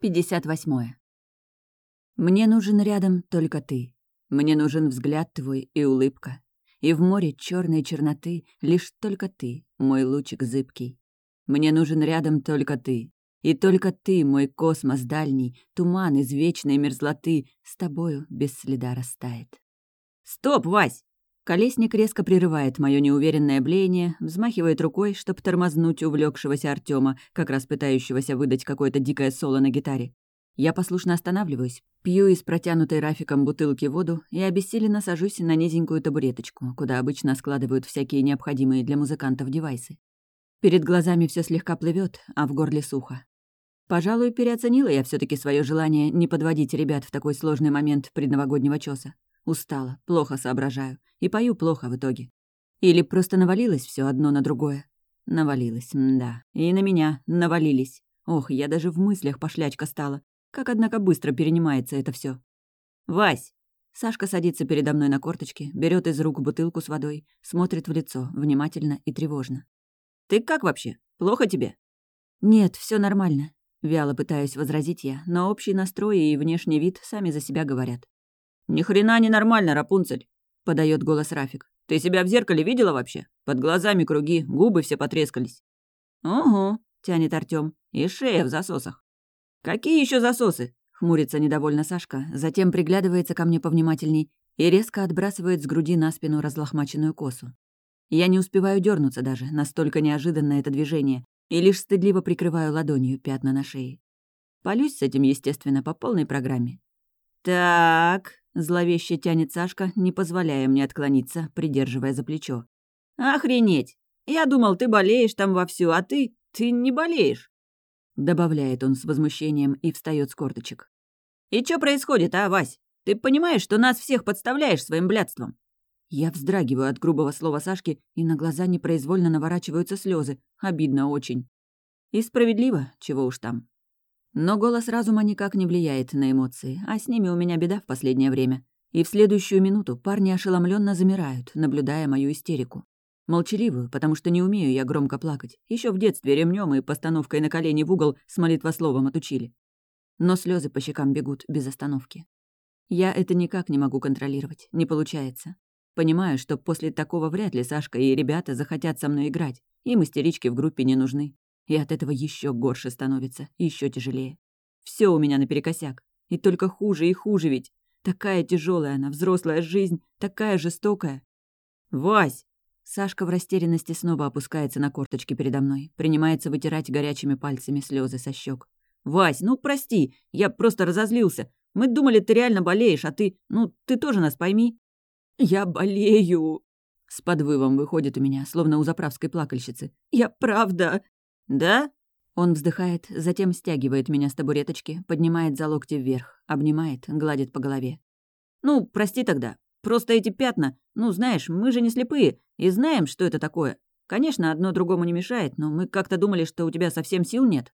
58. Мне нужен рядом только ты. Мне нужен взгляд твой и улыбка. И в море черной черноты лишь только ты, мой лучик зыбкий. Мне нужен рядом только ты. И только ты, мой космос дальний, туман из вечной мерзлоты, с тобою без следа растает. «Стоп, Вась!» Колесник резко прерывает мое неуверенное блеяние, взмахивает рукой, чтобы тормознуть увлекшегося Артема, как раз пытающегося выдать какое-то дикое соло на гитаре. Я послушно останавливаюсь, пью из протянутой Рафиком бутылки воду и обессиленно сажусь на низенькую табуреточку, куда обычно складывают всякие необходимые для музыкантов девайсы. Перед глазами все слегка плывет, а в горле сухо. Пожалуй, переоценила я все таки свое желание не подводить ребят в такой сложный момент предновогоднего чёса. Устала, плохо соображаю. И пою плохо в итоге. Или просто навалилось все одно на другое. Навалилось, да. И на меня навалились. Ох, я даже в мыслях пошлячка стала. Как, однако, быстро перенимается это все. «Вась!» Сашка садится передо мной на корточке, берет из рук бутылку с водой, смотрит в лицо, внимательно и тревожно. «Ты как вообще? Плохо тебе?» «Нет, все нормально», — вяло пытаюсь возразить я, но общий настрой и внешний вид сами за себя говорят. «Ни хрена не нормально, Рапунцель!» — подает голос Рафик. «Ты себя в зеркале видела вообще? Под глазами круги, губы все потрескались». «Угу», — тянет Артём, — «и шея в засосах». «Какие еще засосы?» — хмурится недовольно Сашка, затем приглядывается ко мне повнимательней и резко отбрасывает с груди на спину разлохмаченную косу. Я не успеваю дернуться даже, настолько неожиданно это движение, и лишь стыдливо прикрываю ладонью пятна на шее. Полюсь с этим, естественно, по полной программе. «Так», — зловеще тянет Сашка, не позволяя мне отклониться, придерживая за плечо. «Охренеть! Я думал, ты болеешь там вовсю, а ты... ты не болеешь!» Добавляет он с возмущением и встает с корточек. «И что происходит, а, Вась? Ты понимаешь, что нас всех подставляешь своим блядством?» Я вздрагиваю от грубого слова Сашки, и на глаза непроизвольно наворачиваются слезы. Обидно очень. И справедливо, чего уж там. Но голос разума никак не влияет на эмоции, а с ними у меня беда в последнее время. И в следующую минуту парни ошеломленно замирают, наблюдая мою истерику. Молчаливую, потому что не умею я громко плакать. Еще в детстве ремнем и постановкой на колени в угол с молитвословом отучили. Но слезы по щекам бегут без остановки. Я это никак не могу контролировать, не получается. Понимаю, что после такого вряд ли Сашка и ребята захотят со мной играть. Им истерички в группе не нужны. И от этого еще горше становится, еще тяжелее. Все у меня наперекосяк. И только хуже и хуже ведь. Такая тяжелая она, взрослая жизнь, такая жестокая. «Вась!» Сашка в растерянности снова опускается на корточки передо мной, принимается вытирать горячими пальцами слезы со щек. «Вась, ну прости, я просто разозлился. Мы думали, ты реально болеешь, а ты... Ну, ты тоже нас пойми». «Я болею!» С подвывом выходит у меня, словно у заправской плакальщицы. «Я правда...» «Да?» Он вздыхает, затем стягивает меня с табуреточки, поднимает за локти вверх, обнимает, гладит по голове. «Ну, прости тогда. Просто эти пятна, ну, знаешь, мы же не слепые и знаем, что это такое. Конечно, одно другому не мешает, но мы как-то думали, что у тебя совсем сил нет.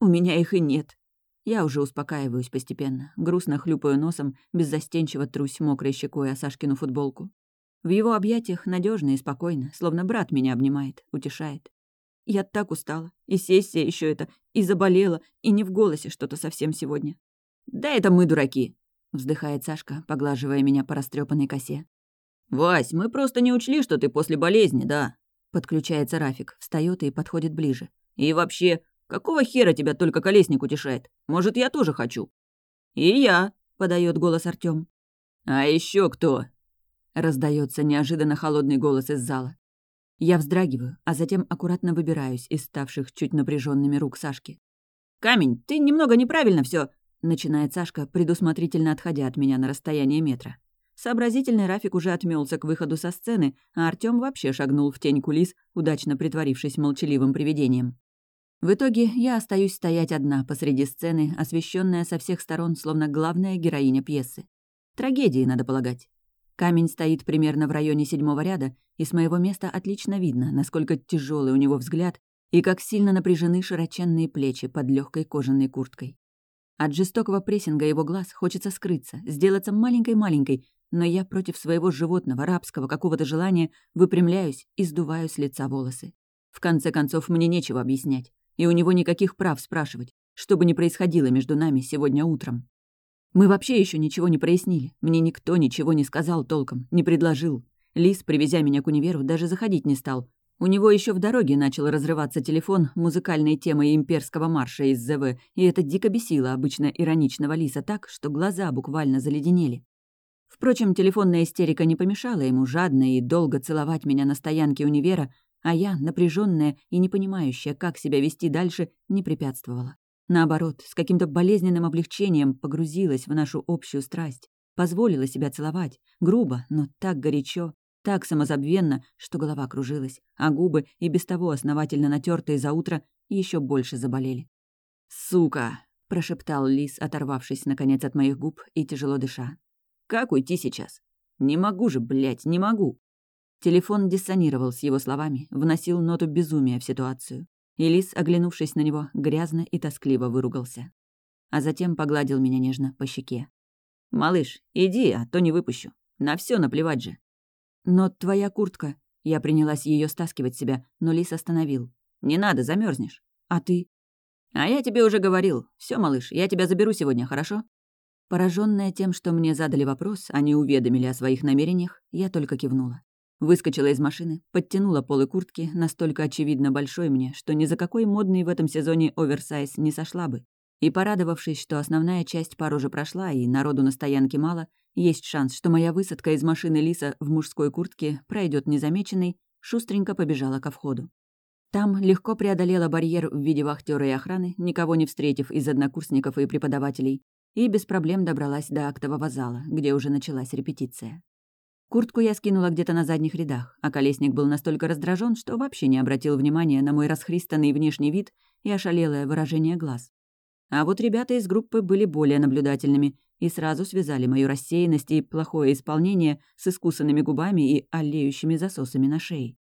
У меня их и нет». Я уже успокаиваюсь постепенно, грустно хлюпаю носом, беззастенчиво трусь мокрой щекой о Сашкину футболку. В его объятиях надежно и спокойно, словно брат меня обнимает, утешает. Я так устала. И сессия еще это, и заболела, и не в голосе что-то совсем сегодня. «Да это мы дураки», — вздыхает Сашка, поглаживая меня по растрепанной косе. «Вась, мы просто не учли, что ты после болезни, да?» Подключается Рафик, встает и подходит ближе. «И вообще, какого хера тебя только колесник утешает? Может, я тоже хочу?» «И я», — подает голос Артём. «А еще кто?» Раздается неожиданно холодный голос из зала. Я вздрагиваю, а затем аккуратно выбираюсь из ставших чуть напряженными рук Сашки. «Камень, ты немного неправильно все, начинает Сашка, предусмотрительно отходя от меня на расстояние метра. Сообразительный Рафик уже отмёлся к выходу со сцены, а Артём вообще шагнул в тень кулис, удачно притворившись молчаливым привидением. В итоге я остаюсь стоять одна посреди сцены, освещенная со всех сторон, словно главная героиня пьесы. Трагедии, надо полагать. Камень стоит примерно в районе седьмого ряда, и с моего места отлично видно, насколько тяжелый у него взгляд и как сильно напряжены широченные плечи под легкой кожаной курткой. От жестокого прессинга его глаз хочется скрыться, сделаться маленькой-маленькой, но я против своего животного, рабского какого-то желания выпрямляюсь и сдуваю с лица волосы. В конце концов, мне нечего объяснять, и у него никаких прав спрашивать. что бы ни происходило между нами сегодня утром. Мы вообще еще ничего не прояснили. Мне никто ничего не сказал толком, не предложил. Лис, привезя меня к универу, даже заходить не стал. У него еще в дороге начал разрываться телефон музыкальной темой имперского марша из ЗВ, и это дико бесило обычно ироничного Лиса так, что глаза буквально заледенели. Впрочем, телефонная истерика не помешала ему жадно и долго целовать меня на стоянке универа, а я, напряженная и не понимающая, как себя вести дальше, не препятствовала. Наоборот, с каким-то болезненным облегчением погрузилась в нашу общую страсть, позволила себя целовать, грубо, но так горячо, так самозабвенно, что голова кружилась, а губы, и без того основательно натертые за утро, еще больше заболели. «Сука!» — прошептал Лис, оторвавшись, наконец, от моих губ и тяжело дыша. «Как уйти сейчас? Не могу же, блядь, не могу!» Телефон диссонировал с его словами, вносил ноту безумия в ситуацию. И Лис, оглянувшись на него, грязно и тоскливо выругался. А затем погладил меня нежно по щеке. «Малыш, иди, а то не выпущу. На все наплевать же». «Но твоя куртка...» Я принялась ее стаскивать себя, но Лис остановил. «Не надо, замерзнешь. А ты?» «А я тебе уже говорил. Все, малыш, я тебя заберу сегодня, хорошо?» Пораженная тем, что мне задали вопрос, они уведомили о своих намерениях, я только кивнула. Выскочила из машины, подтянула полы куртки, настолько очевидно большой мне, что ни за какой модный в этом сезоне оверсайз не сошла бы. И порадовавшись, что основная часть пар уже прошла и народу на стоянке мало, есть шанс, что моя высадка из машины Лиса в мужской куртке пройдет незамеченной, шустренько побежала ко входу. Там легко преодолела барьер в виде вахтера и охраны, никого не встретив из однокурсников и преподавателей, и без проблем добралась до актового зала, где уже началась репетиция. Куртку я скинула где-то на задних рядах, а колесник был настолько раздражен, что вообще не обратил внимания на мой расхристанный внешний вид и ошалелое выражение глаз. А вот ребята из группы были более наблюдательными и сразу связали мою рассеянность и плохое исполнение с искусанными губами и олеющими засосами на шее.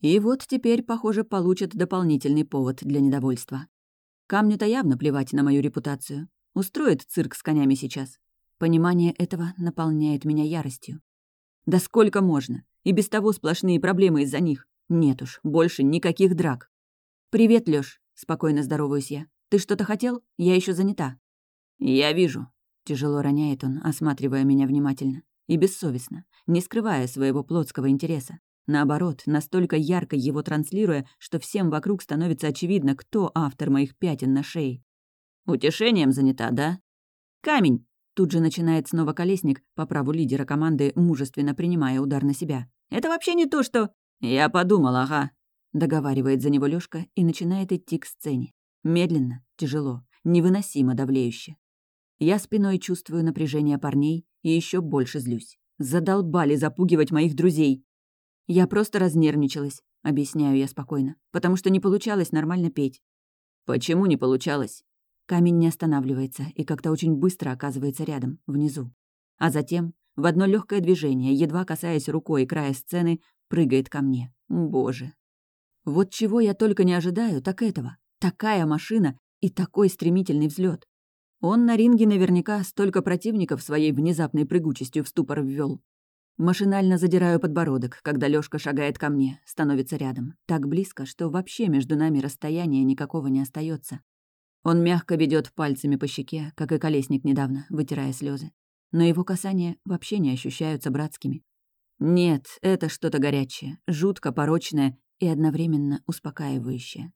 И вот теперь, похоже, получат дополнительный повод для недовольства. Камню-то явно плевать на мою репутацию. Устроит цирк с конями сейчас. Понимание этого наполняет меня яростью. Да сколько можно? И без того сплошные проблемы из-за них. Нет уж, больше никаких драк. «Привет, Лёш», — спокойно здороваюсь я. «Ты что-то хотел? Я еще занята». «Я вижу», — тяжело роняет он, осматривая меня внимательно. И бессовестно, не скрывая своего плотского интереса. Наоборот, настолько ярко его транслируя, что всем вокруг становится очевидно, кто автор моих пятен на шее. «Утешением занята, да?» «Камень!» Тут же начинает снова колесник, по праву лидера команды, мужественно принимая удар на себя. «Это вообще не то, что...» «Я подумал, ага», — договаривает за него Лёшка и начинает идти к сцене. Медленно, тяжело, невыносимо давлеюще. Я спиной чувствую напряжение парней и еще больше злюсь. Задолбали запугивать моих друзей. Я просто разнервничалась, объясняю я спокойно, потому что не получалось нормально петь. Почему не получалось? Камень не останавливается и как-то очень быстро оказывается рядом, внизу. А затем, в одно легкое движение, едва касаясь рукой края сцены, прыгает ко мне. Боже. Вот чего я только не ожидаю, так этого. Такая машина и такой стремительный взлет. Он на ринге наверняка столько противников своей внезапной прыгучестью в ступор ввел. Машинально задираю подбородок, когда Лёшка шагает ко мне, становится рядом. Так близко, что вообще между нами расстояния никакого не остается. Он мягко ведет пальцами по щеке, как и колесник недавно, вытирая слезы. Но его касания вообще не ощущаются братскими. Нет, это что-то горячее, жутко порочное и одновременно успокаивающее.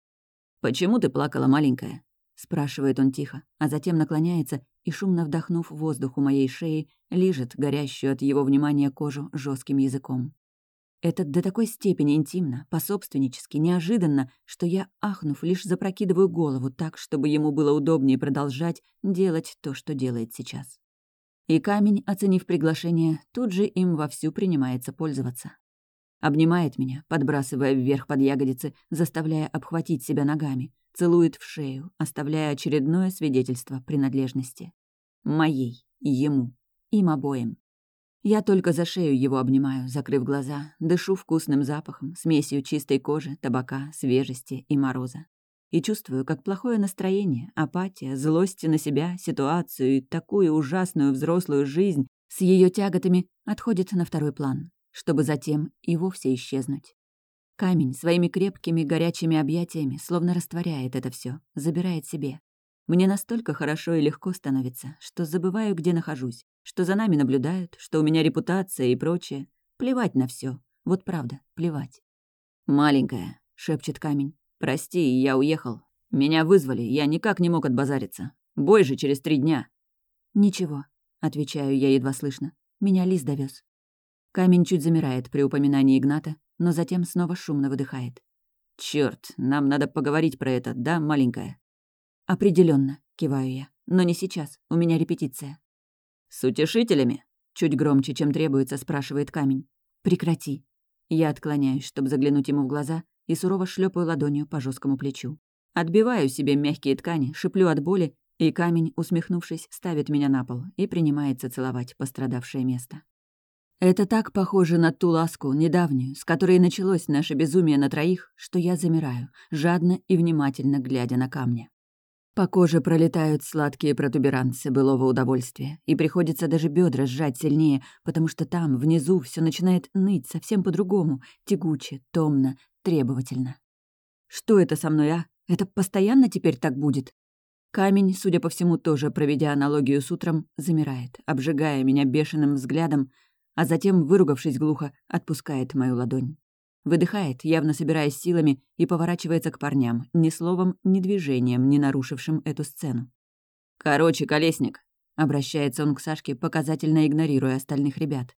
«Почему ты плакала, маленькая?» — спрашивает он тихо, а затем наклоняется и, шумно вдохнув воздух у моей шеи, лижет горящую от его внимания кожу жестким языком. Это до такой степени интимно, пособственнически, неожиданно, что я, ахнув, лишь запрокидываю голову так, чтобы ему было удобнее продолжать делать то, что делает сейчас. И камень, оценив приглашение, тут же им вовсю принимается пользоваться. Обнимает меня, подбрасывая вверх под ягодицы, заставляя обхватить себя ногами, целует в шею, оставляя очередное свидетельство принадлежности. Моей, ему, им обоим. Я только за шею его обнимаю, закрыв глаза, дышу вкусным запахом, смесью чистой кожи, табака, свежести и мороза. И чувствую, как плохое настроение, апатия, злость на себя, ситуацию и такую ужасную взрослую жизнь с ее тяготами отходит на второй план, чтобы затем и вовсе исчезнуть. Камень своими крепкими горячими объятиями словно растворяет это все, забирает себе. Мне настолько хорошо и легко становится, что забываю, где нахожусь, что за нами наблюдают, что у меня репутация и прочее. Плевать на все. Вот правда, плевать. «Маленькая», — шепчет камень. «Прости, я уехал. Меня вызвали, я никак не мог отбазариться. Бой же через три дня». «Ничего», — отвечаю я едва слышно. «Меня лис довез. Камень чуть замирает при упоминании Игната, но затем снова шумно выдыхает. Черт, нам надо поговорить про это, да, маленькая?» Определенно, киваю я. «Но не сейчас, у меня репетиция». «С утешителями?» — чуть громче, чем требуется, спрашивает камень. «Прекрати». Я отклоняюсь, чтобы заглянуть ему в глаза, и сурово шлепаю ладонью по жесткому плечу. Отбиваю себе мягкие ткани, шиплю от боли, и камень, усмехнувшись, ставит меня на пол и принимается целовать пострадавшее место. Это так похоже на ту ласку, недавнюю, с которой началось наше безумие на троих, что я замираю, жадно и внимательно глядя на камня. По коже пролетают сладкие протуберанцы былого удовольствия, и приходится даже бедра сжать сильнее, потому что там, внизу, все начинает ныть совсем по-другому, тягуче, томно, требовательно. Что это со мной, а? Это постоянно теперь так будет? Камень, судя по всему, тоже проведя аналогию с утром, замирает, обжигая меня бешеным взглядом, а затем, выругавшись глухо, отпускает мою ладонь. Выдыхает, явно собираясь силами, и поворачивается к парням, ни словом, ни движением, не нарушившим эту сцену. «Короче, колесник», — обращается он к Сашке, показательно игнорируя остальных ребят.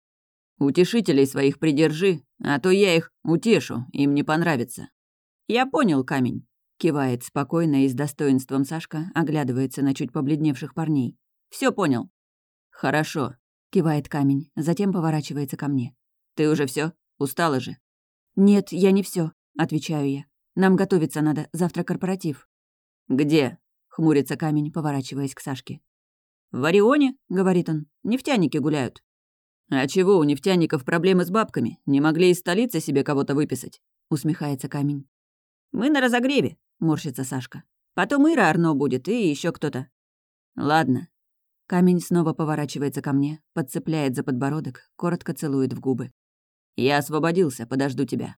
«Утешителей своих придержи, а то я их утешу, им не понравится». «Я понял, камень», — кивает спокойно и с достоинством Сашка, оглядывается на чуть побледневших парней. Все понял». «Хорошо», — кивает камень, затем поворачивается ко мне. «Ты уже все? Устала же?» «Нет, я не все, отвечаю я. «Нам готовиться надо, завтра корпоратив». «Где?» — хмурится камень, поворачиваясь к Сашке. «В Орионе», — говорит он, — «нефтяники гуляют». «А чего у нефтяников проблемы с бабками? Не могли из столицы себе кого-то выписать?» — усмехается камень. «Мы на разогреве», — морщится Сашка. «Потом Ира Арно будет и еще кто-то». «Ладно». Камень снова поворачивается ко мне, подцепляет за подбородок, коротко целует в губы. «Я освободился, подожду тебя».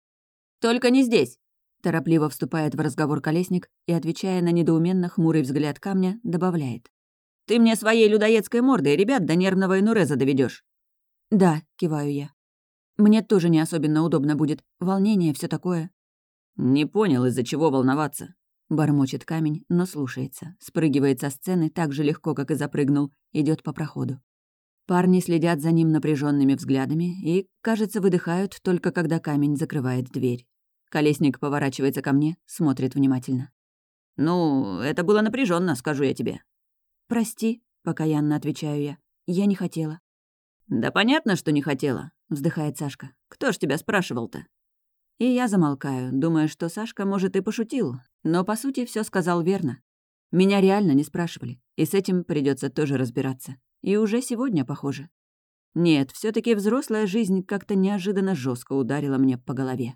«Только не здесь!» Торопливо вступает в разговор колесник и, отвечая на недоуменно хмурый взгляд камня, добавляет. «Ты мне своей людоедской мордой ребят до нервного инуреза доведешь. «Да», — киваю я. «Мне тоже не особенно удобно будет. Волнение, все такое». «Не понял, из-за чего волноваться». Бормочет камень, но слушается. Спрыгивает со сцены так же легко, как и запрыгнул, идет по проходу. Парни следят за ним напряженными взглядами и, кажется, выдыхают только когда камень закрывает дверь. Колесник поворачивается ко мне, смотрит внимательно. «Ну, это было напряженно, скажу я тебе». «Прости», — покаянно отвечаю я. «Я не хотела». «Да понятно, что не хотела», — вздыхает Сашка. «Кто ж тебя спрашивал-то?» И я замолкаю, думая, что Сашка, может, и пошутил, но, по сути, все сказал верно. Меня реально не спрашивали, и с этим придется тоже разбираться. И уже сегодня, похоже. Нет, все таки взрослая жизнь как-то неожиданно жестко ударила мне по голове.